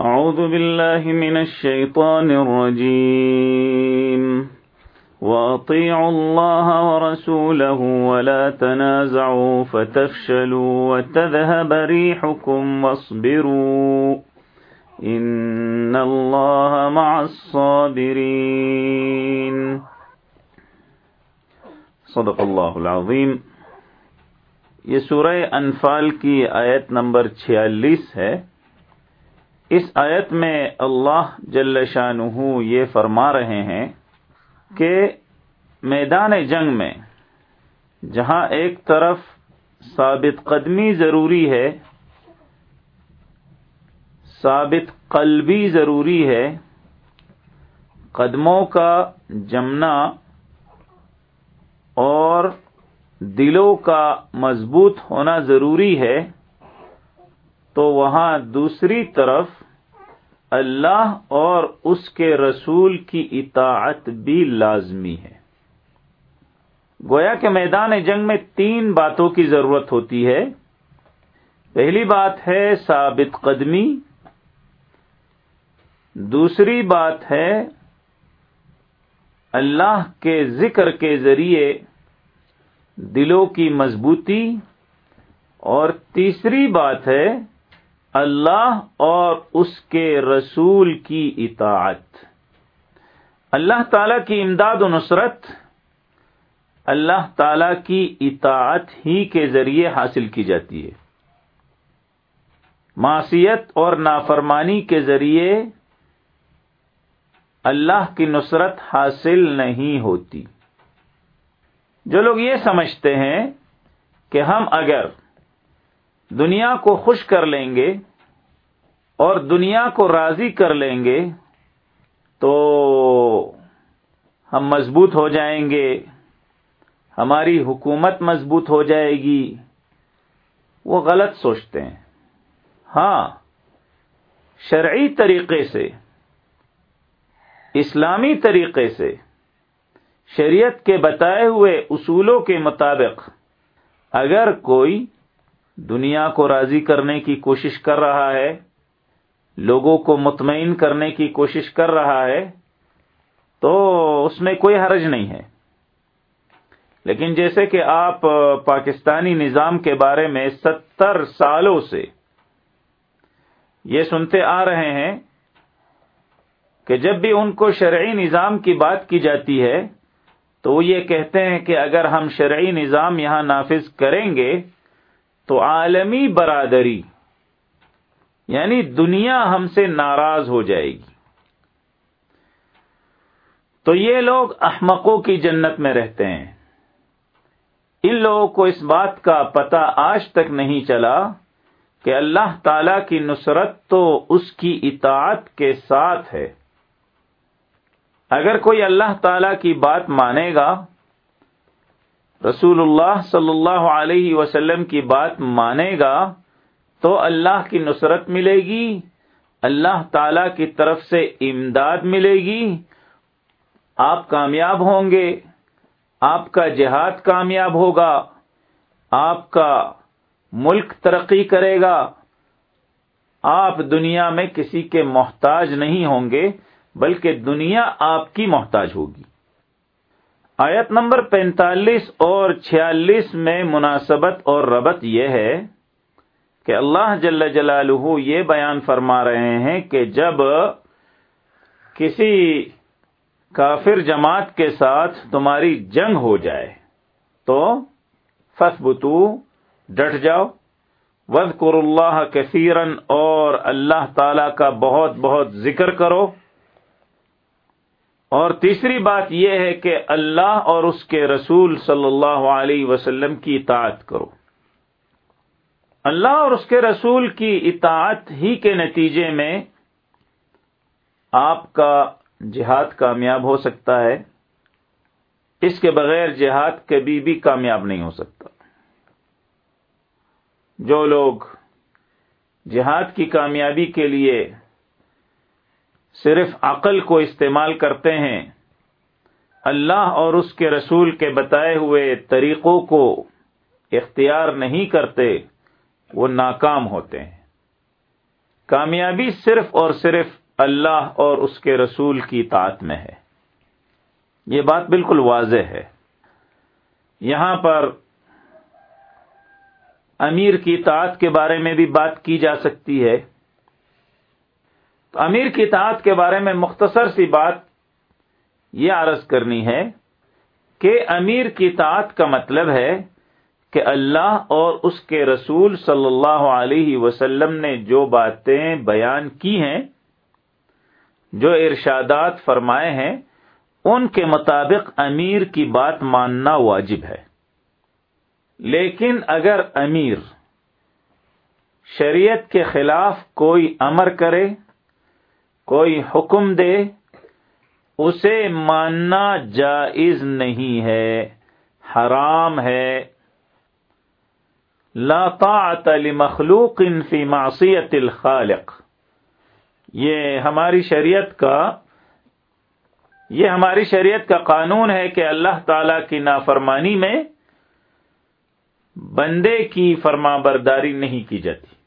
أعوذ بالله من الشيطان الرجيم. وأطيعوا الله ورسوله ولا تنازعوا فتفشلوا وتذهب ريحكم واصبروا إن الله مع الصابرين. صدق اللہ العظیم یہ سورہ انفال کی آیت نمبر چھیالیس ہے. اس آیت میں اللہ جل شانہ یہ فرما رہے ہیں کہ میدان جنگ میں جہاں ایک طرف ثابت قدمی ضروری ہے، ثابت قلبی ضروری ہے، قدموں کا جمنا اور دلوں کا مضبوط ہونا ضروری ہے، تو وہاں دوسری طرف اللہ اور اس کے رسول کی اطاعت بھی لازمی ہے۔ گویا کے میدان جنگ میں تین باتوں کی ضرورت ہوتی ہے۔ پہلی بات ہے ثابت قدمی۔ دوسری بات ہے اللہ کے ذکر کے ذریعے دلوں کی مضبوطی۔ اور تیسری بات ہے اللہ اور اس کے رسول کی اطاعت۔ اللہ تعالی کی امداد و نصرت اللہ تعالی کی اطاعت ہی کے ذریعے حاصل کی جاتی ہے۔ معصیت اور نافرمانی کے ذریعے اللہ کی نصرت حاصل نہیں ہوتی۔ جو لوگ یہ سمجھتے ہیں کہ ہم اگر دنیا کو خوش کر لیں گے اور دنیا کو راضی کر لیں گے تو ہم مضبوط ہو جائیں گے، ہماری حکومت مضبوط ہو جائے گی۔ وہ غلط سوچتے ہیں۔ ہاں شرعی طریقے سے، اسلامی طریقے سے، شریعت کے بتائے ہوئے اصولوں کے مطابق اگر کوئی دنیا کو راضی کرنے کی کوشش کر رہا ہے، لوگوں کو مطمئن کرنے کی کوشش کر رہا ہے، تو اس میں کوئی حرج نہیں ہے۔ لیکن جیسے کہ آپ پاکستانی نظام کے بارے میں ستر سالوں سے یہ سنتے آ رہے ہیں کہ جب بھی ان کو شرعی نظام کی بات کی جاتی ہے، تو وہ یہ کہتے ہیں کہ اگر ہم شرعی نظام یہاں نافذ کریں گے تو عالمی برادری یعنی دنیا ہم سے ناراض ہو جائے گی۔ تو یہ لوگ احمقوں کی جنت میں رہتے ہیں۔ ان لوگوں کو اس بات کا پتہ آج تک نہیں چلا کہ اللہ تعالی کی نصرت تو اس کی اطاعت کے ساتھ ہے۔ اگر کوئی اللہ تعالی کی بات مانے گا رسول اللہ صلی اللہ علیہ وسلم کی بات مانے گا تو اللہ کی نصرت ملے گی، اللہ تعالی کی طرف سے امداد ملے گی، آپ کامیاب ہوں گے، آپ کا جہاد کامیاب ہوگا، آپ کا ملک ترقی کرے گا۔ آپ دنیا میں کسی کے محتاج نہیں ہوں گے، بلکہ دنیا آپ کی محتاج ہوگی۔ آیت نمبر پینتالیس اور چھیالیس میں مناسبت اور ربط یہ ہے کہ اللہ جل جلالہ یہ بیان فرما رہے ہیں کہ جب کسی کافر جماعت کے ساتھ تمہاری جنگ ہو جائے تو فسبتو ڈٹ جاؤ وز اللہ کثیرن اور اللہ تعالی کا بہت بہت ذکر کرو۔ اور تیسری بات یہ ہے کہ اللہ اور اس کے رسول صلی اللہ علیہ وسلم کی اطاعت کرو۔ اللہ اور اس کے رسول کی اطاعت ہی کے نتیجے میں آپ کا جہاد کامیاب ہو سکتا ہے۔ اس کے بغیر جہاد کبھی بھی کامیاب نہیں ہو سکتا۔ جو لوگ جہاد کی کامیابی کے لیے صرف عقل کو استعمال کرتے ہیں۔ اللہ اور اس کے رسول کے بتائے ہوئے طریقوں کو اختیار نہیں کرتے، وہ ناکام ہوتے ہیں۔ کامیابی صرف اور صرف اللہ اور اس کے رسول کی اطاعت میں ہے۔ یہ بات بالکل واضح ہے۔ یہاں پر امیر کی اطاعت کے بارے میں بھی بات کی جا سکتی ہے۔ تو امیر کی اطاعت کے بارے میں مختصر سی بات یہ عرض کرنی ہے کہ امیر کی اطاعت کا مطلب ہے کہ اللہ اور اس کے رسول صلی اللہ علیہ وسلم نے جو باتیں بیان کی ہیں، جو ارشادات فرمائے ہیں، ان کے مطابق امیر کی بات ماننا واجب ہے۔ لیکن اگر امیر شریعت کے خلاف کوئی امر کرے کوئی حکم دے، اسے ماننا جائز نہیں ہے، حرام ہے۔ لا طاعت لمخلوق فی معصیت الخالق۔ یہ ہماری شریعت کا، یہ ہماری شریعت کا قانون ہے کہ اللہ تعالی کی نافرمانی میں بندے کی فرما برداری نہیں کی جاتی۔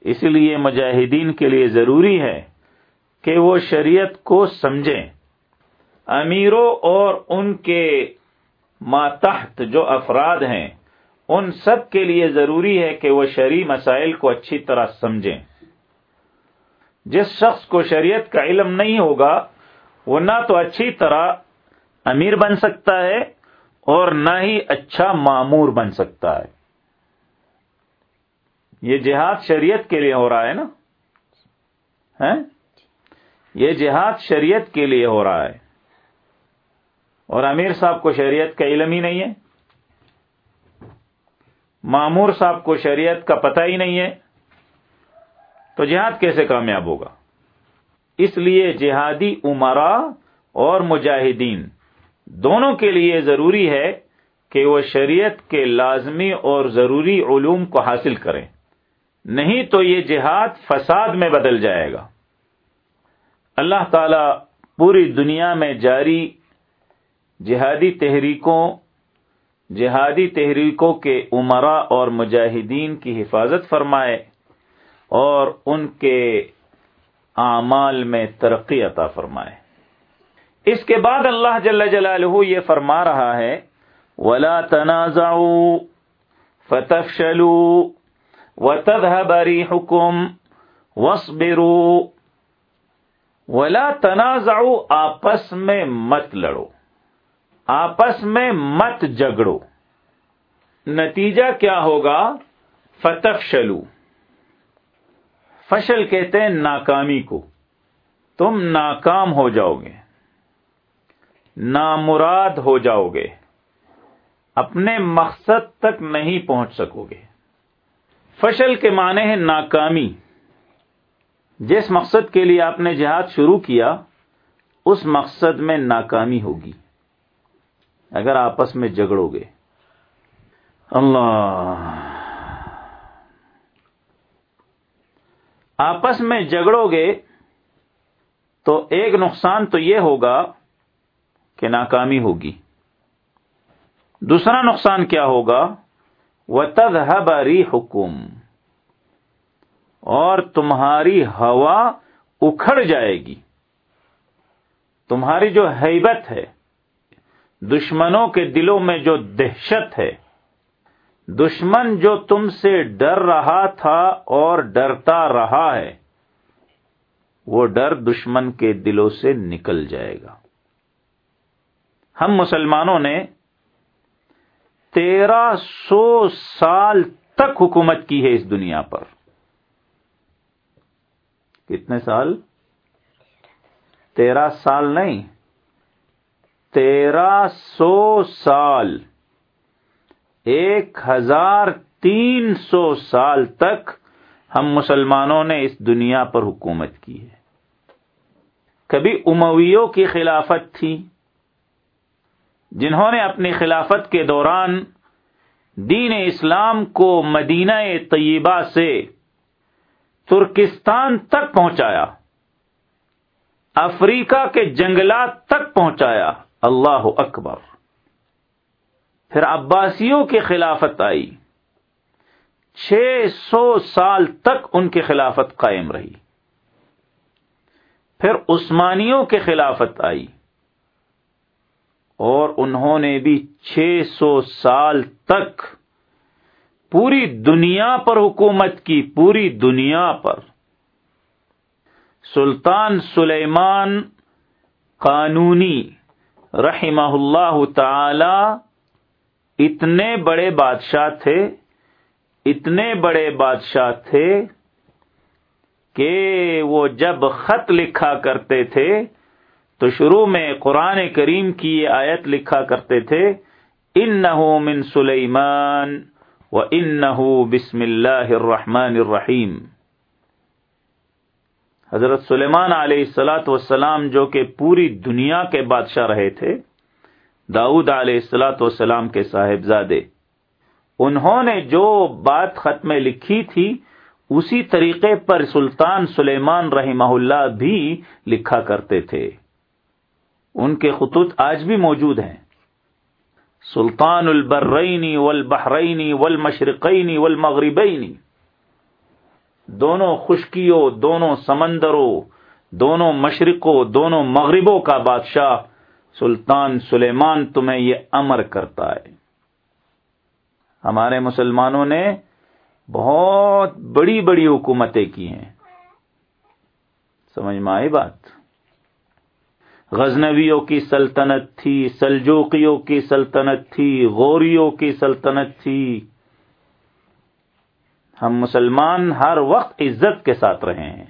اس لیے مجاہدین کے لیے ضروری ہے کہ وہ شریعت کو سمجھیں۔ امیروں اور ان کے ماتحت جو افراد ہیں، ان سب کے لیے ضروری ہے کہ وہ شرع مسائل کو اچھی طرح سمجھیں۔ جس شخص کو شریعت کا علم نہیں ہوگا، وہ نہ تو اچھی طرح امیر بن سکتا ہے اور نہ ہی اچھا معمور بن سکتا ہے۔ یہ جہاد شریعت کے لیے ہو رہا ہے نا؟ یہ جہاد شریعت کے لیے ہو رہا ہے۔ اور امیر صاحب کو شریعت کا علم ہی نہیں ہے۔ معمور صاحب کو شریعت کا پتہ ہی نہیں ہے۔ تو جہاد کیسے کامیاب ہوگا؟ اس لیے جہادی عمرا اور مجاہدین دونوں کے لیے ضروری ہے کہ وہ شریعت کے لازمی اور ضروری علوم کو حاصل کریں۔ نہیں تو یہ جہاد فساد میں بدل جائے گا۔ اللہ تعالی پوری دنیا میں جاری جہادی تحریکوں جہادی تحریکوں کے عمرا اور مجاہدین کی حفاظت فرمائے اور ان کے اعمال میں ترقی عطا فرمائے۔ اس کے بعد اللہ جل جلالہ یہ فرما رہا ہے، ولا تنازع فتفشلوا وتذهب ريحكم واصبروا ولا تنازعوا، آپس میں مت لڑو، آپس میں مت جگڑو۔ نتیجہ کیا ہوگا؟ فتفشلوا۔ فشل کہتے ہیں ناکامی کو۔ تم ناکام ہو جاؤ گے نامراد ہو جاؤ گے اپنے مقصد تک نہیں پہنچ سکو گے فشل کے معنی ہے ناکامی۔ جس مقصد کے لیے آپ نے جہاد شروع کیا، اس مقصد میں ناکامی ہوگی۔ اگر آپس میں جگڑو گے۔ اللہ۔ آپس میں جگڑو گے تو ایک نقصان تو یہ ہوگا کہ ناکامی ہوگی۔ دوسرا نقصان کیا ہوگا؟ وہ تدہبری حکم اور تمہاری ہوا اکھڑ جائے گی۔ تمہاری جو حیبت ہے، دشمنوں کے دلوں میں جو دہشت ہے، دشمن جو تم سے ڈر رہا تھا اور ڈرتا رہا ہے، وہ ڈر دشمن کے دلوں سے نکل جائے گا۔ ہم مسلمانوں نے تیرہ سو سال تک حکومت کی ہے اس دنیا پر۔ کتنے سال؟ تیرہ سال نہیں۔ تیرہ سو سال۔ ایک ہزار تین سو سال تک ہم مسلمانوں نے اس دنیا پر حکومت کی ہے۔ کبھی امویوں کی خلافت تھی۔ جنہوں نے اپنی خلافت کے دوران دین اسلام کو مدینہ طیبہ سے ترکستان تک پہنچایا، افریقہ کے جنگلات تک پہنچایا۔ اللہ اکبر۔ پھر عباسیوں کی خلافت آئی۔ چھ سو سال تک ان کی خلافت قائم رہی۔ پھر عثمانیوں کی خلافت آئی۔ اور انہوں نے بھی چھ سو سال تک پوری دنیا پر حکومت کی، پوری دنیا پر۔ سلطان سلیمان قانونی رحمہ اللہ تعالی اتنے بڑے بادشاہ تھے، اتنے بڑے بادشاہ تھے کہ وہ جب خط لکھا کرتے تھے تو شروع میں قرآن کریم کی یہ آیت لکھا کرتے تھے ان من سلیمان و ان بسم اللہ الرحمن الرحیم. حضرت سلیمان علیہ السلاۃ وسلام جو کہ پوری دنیا کے بادشاہ رہے تھے، داؤد علیہ السلاۃ والسلام کے صاحبزادے، انہوں نے جو بات خط میں لکھی تھی، اسی طریقے پر سلطان سلیمان رحمہ اللہ بھی لکھا کرتے تھے۔ ان کے خطوط آج بھی موجود ہیں۔ سلطان البرینی والبحرینی والمشرقینی والمغربینی دونوں خشکیوں، دونوں سمندروں، دونوں مشرقوں، دونوں مغربوں کا بادشاہ سلطان سلیمان تمہیں یہ امر کرتا ہے۔ ہمارے مسلمانوں نے بہت بڑی بڑی حکومتیں کی ہیں۔ سمجھ میں آئی بات؟ غزنویوں کی سلطنت تھی سلجوکیوں کی سلطنت تھی، غوریوں کی سلطنت تھی۔ ہم مسلمان ہر وقت عزت کے ساتھ رہے ہیں۔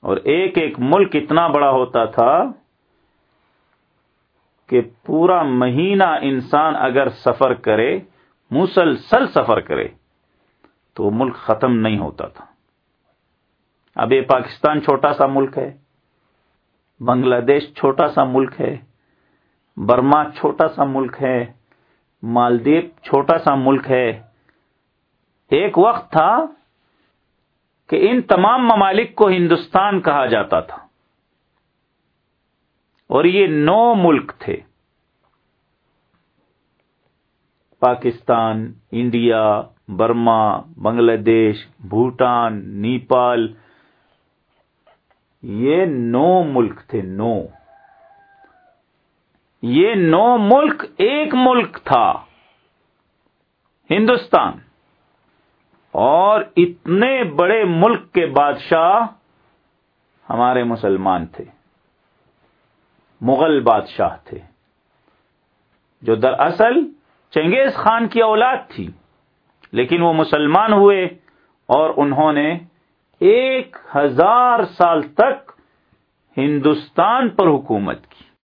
اور ایک ایک ملک اتنا بڑا ہوتا تھا کہ پورا مہینہ انسان اگر سفر کرے، مسلسل سفر کرے، تو ملک ختم نہیں ہوتا تھا۔ اب یہ پاکستان چھوٹا سا ملک ہے۔ بنگلہ دیش چھوٹا سا ملک ہے، برما چھوٹا سا ملک ہے، مالدیپ چھوٹا سا ملک ہے۔ ایک وقت تھا کہ ان تمام ممالک کو ہندوستان کہا جاتا تھا۔ اور یہ نو ملک تھے۔ پاکستان، انڈیا، برما، بنگلہ دیش، بھوٹان، نیپال یہ نو ملک تھے، نو۔ یہ نو ملک ایک ملک تھا، ہندوستان۔ اور اتنے بڑے ملک کے بادشاہ ہمارے مسلمان تھے، مغل بادشاہ تھے۔ جو دراصل چنگیز خان کی اولاد تھی، لیکن وہ مسلمان ہوئے اور انہوں نے ایک ہزار سال تک ہندوستان پر حکومت کی۔